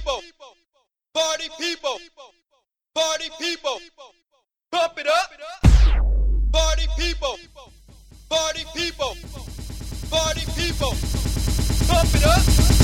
people, party people, party people, pump it up. Party people, party people, party people, pump it up.